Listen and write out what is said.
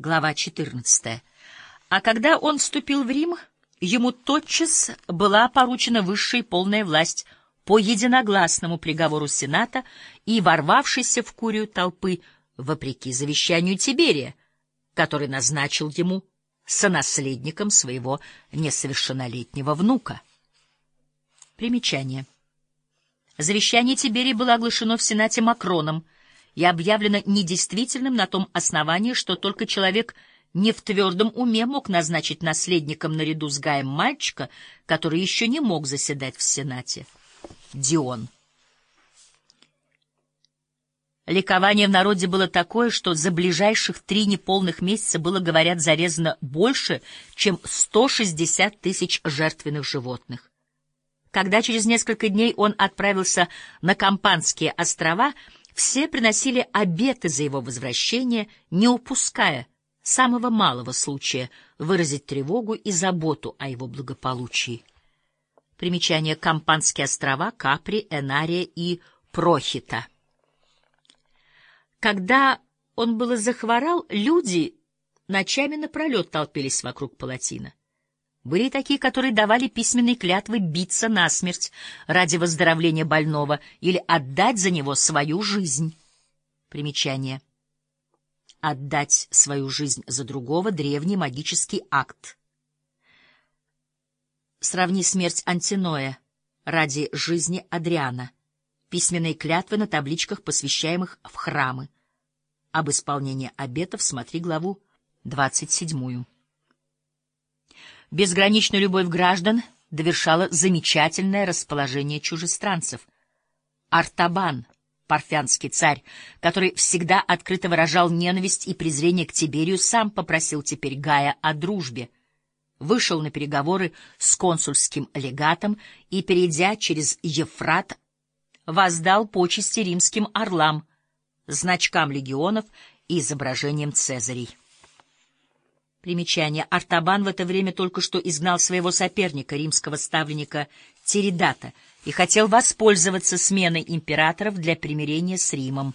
Глава 14. А когда он вступил в Рим, ему тотчас была поручена высшая полная власть по единогласному приговору Сената и ворвавшейся в курию толпы, вопреки завещанию Тиберия, который назначил ему сонаследником своего несовершеннолетнего внука. Примечание. Завещание Тиберия было оглашено в Сенате Макроном — и объявлено недействительным на том основании, что только человек не в твердом уме мог назначить наследником наряду с Гаем мальчика, который еще не мог заседать в Сенате. Дион. Ликование в народе было такое, что за ближайших три неполных месяца было, говорят, зарезано больше, чем 160 тысяч жертвенных животных. Когда через несколько дней он отправился на Кампанские острова — все приносили обеты за его возвращение, не упуская самого малого случая выразить тревогу и заботу о его благополучии. Примечание Кампанские острова, Капри, Энария и Прохита. Когда он было захворал, люди ночами напролет толпились вокруг палатина. Были такие, которые давали письменные клятвы биться насмерть ради выздоровления больного или отдать за него свою жизнь. Примечание. Отдать свою жизнь за другого — древний магический акт. Сравни смерть Антиноя ради жизни Адриана. Письменные клятвы на табличках, посвящаемых в храмы. Об исполнении обетов смотри главу двадцать седьмую. Безграничную любовь граждан довершало замечательное расположение чужестранцев. Артабан, парфянский царь, который всегда открыто выражал ненависть и презрение к Тиберию, сам попросил теперь Гая о дружбе, вышел на переговоры с консульским легатом и, перейдя через Ефрат, воздал почести римским орлам, значкам легионов и изображением Цезарей. Примечание. Артабан в это время только что изгнал своего соперника, римского ставленника Тиридата, и хотел воспользоваться сменой императоров для примирения с Римом.